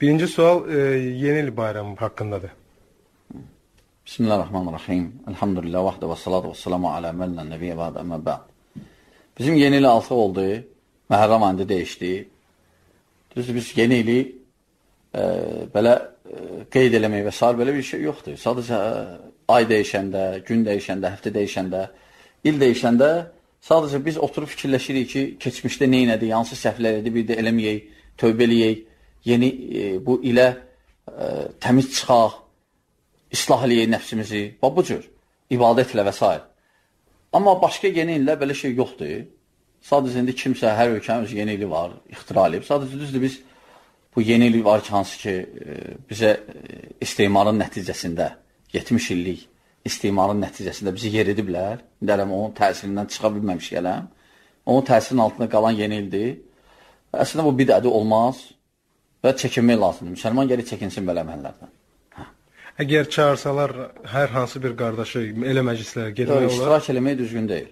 Birinci sual e, yeni il bayramı haqqındadır. Bismillahirrahmanirrahim. Elhamdülillah vahdə və salatu və salamu alə mənlə nəbiyyə və əmə bə'd. Bizim yeni il altı oldu. Məhərram ayında dəyişdi. Düzdür, biz yeni ili e, belə e, qeyd eləmək və s. belə bir şey yoxdur. Sadəcə e, ay dəyişəndə, gün dəyişəndə, həftə dəyişəndə, il dəyişəndə sadəcə biz oturub fikirləşirik ki, keçmişdə nə elədik, hansı səhvlər edib, bir də eləməyək, tövbə eləyək, yeni e, bu ilə e, təmiz çıxaq, islah eləyək nəfsimizi, və bu cür, ibadətlə və s. Amma başqa yeni illə belə şey yoxdur. Sadəcə indi kimsə, hər ölkənin öz yeni ili var, ixtira edib. Sadəcə düzdür, biz bu yeni il var ki, hansı ki, e, bizə e, istemarın nəticəsində 70 illik istemarın nəticəsində bizi yer ediblər. İndi hələm onun təsirindən çıxa bilməmiş gələm. Onun təsirinin altında qalan yeni ildir. Əslində bu bidədi olmaz və çəkinmək lazımdır. Müsəlman gəlir çəkinsin belə əməllərdən. Əgər çağırsalar hər hansı bir qardaşı elə məclislərə getmək olar. iştirak eləmək düzgün deyil.